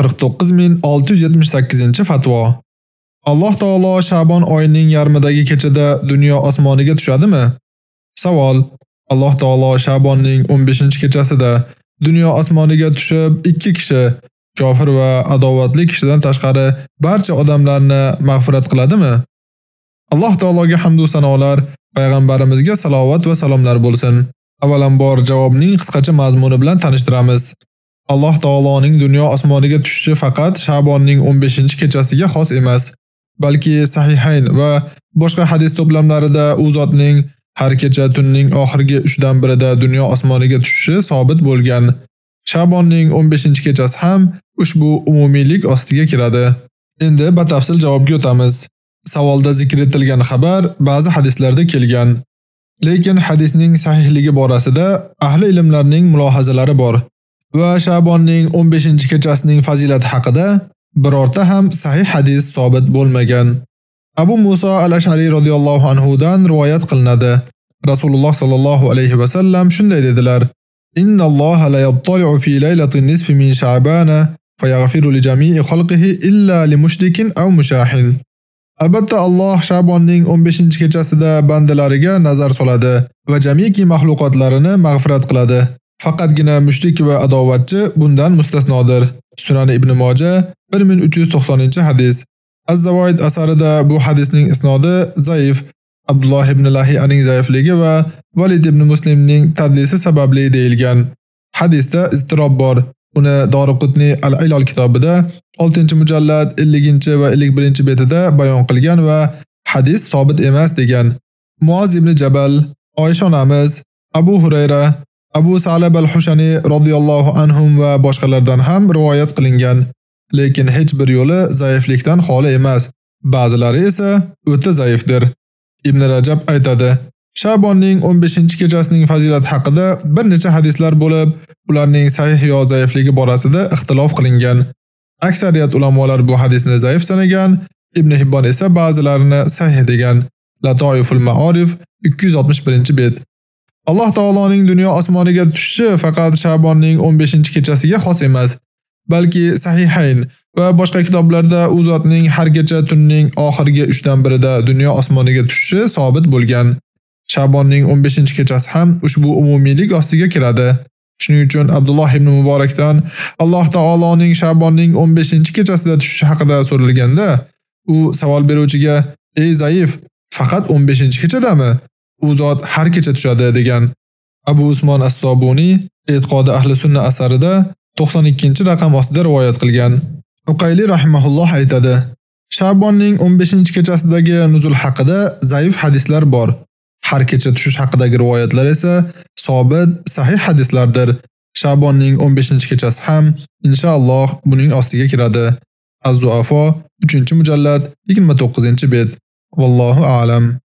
49678-fatvo. Alloh taolo Sha'bon oyining yarmidagi kechada dunyo osmoniga tushadimi? Savol: Alloh taolo Sha'bonning 15-kechasida dunyo osmoniga tushib, ikki kishi kofir va adovatli kishidan tashqari barcha odamlarni mag'firat qiladimi? Alloh taologa hamd va sanolar, payg'ambarimizga salovat va salomlar bo'lsin. Avvalambor javobning qisqacha mazmuni bilan tanishtiramiz. Alloh taoloning dunyo osmoniga tushishi faqat Sha'bonning 15-kechasiga xos emas, balki Sahihayn va boshqa hadis to'plamlarida u zotning har kecha tunning oxirgi 3 dan birida dunyo osmoniga tushishi sabit bo'lgan. Sha'bonning 15-kechasi ham ushbu umumiylik ostiga kiradi. Endi batafsil javobga o'tamiz. Savolda zikr etilgan xabar ba'zi hadislarda kelgan. Lekin hadisning sahihligi borasida ahli ilmlarning mulohazalari bor. Va Sha'bonning 15-kechasining fazilati haqida birorta ham sahih hadis sabit bo'lmagan. Abu Musa al-Ash'ari radhiyallohu anhu dan rivoyat qilinadi. Rasululloh sallallohu alayhi va sallam shunday dedilar: Innalloha la yattali'u fi laylatin nisfi min Sha'bana fayaghfiru li jami'i khalqihi illa li mushrikin aw mushahin. Albatta Alloh Sha'bonning 15-kechasida bandalariga nazar soladi va jamiki mahluqotlarini mag'firat qiladi. Faqatgina mushrik va adovatchi bundan mustasnodir. Sunan Ibn Moja 1390-hadis. Az-Zavoid asarida bu hadisning isnodi zaif, Abdulloh ibn Lahiyaning zaifligi va Valid ibn Muslimning tadlisi sababli deyilgan. Hadisda iztirob bor. Uni Doriqutni Al-Ilol kitobida 6-mujallad 50 va 51 betida bayon qilgan va hadis sobit emas degan. Muoz ibn Jabal, Oysha onamiz, Abu Hurayra, Abu Salab al-Hushani radhiyallohu anhum va boshqalardan ham rivoyat qilingan. Lekin hech bir yo'li zaiflikdan xoli emas. Ba'zilari esa o'ta zaifdir. Ibn Rajab aytadi: Sha'bonning 15-kechasining fazilati haqida bir necha hadislar bo'lib, ularning sahih yo zaifligi borasida ixtilof qilingan. Aksariyat ulamolar bu hadisni zaif sanagan, Ibn Hibbon esa ba'zilarini sahih degan. Latoiful Ma'arif 261-bet. Alloh taoloning dunyo osmoniga tushishi faqat Sha'bonning 15-kechasiga xos emas, balki Sahihayn va boshqa kitoblarda u zotning har kecha tunning oxirgi 3 dan birida dunyo osmoniga tushishi sabit bo'lgan. Sha'bonning 15-kechasi ham ushbu umumiylik ostiga kiradi. Shuning uchun Abdulloh ibn Muborakdan Alloh taoloning Sha'bonning 15-kechasida tushishi haqida so'ralganda, u savol beruvchiga: "Ey zaif, faqat 15-kechadami? U zot har kecha tushadi" degan. Abu Usmon as-Sobuni E'tiqodi ahli sunna asarida 92-raqam ostida rivoyat qilgan. Uqayli rahimahulloh aytadi: Sha'bonning 15-kechasidagi nuzul haqida zaif hadislar bor. Har kecha tushish haqidagi rivoyatlar esa sobit, sahih hadislardir. Sha'bonning 15-kechasi ham inshaalloh buning ostiga kiradi. Az-Zu'afo 3-mujallad 29-bet. Vallohu a'lam.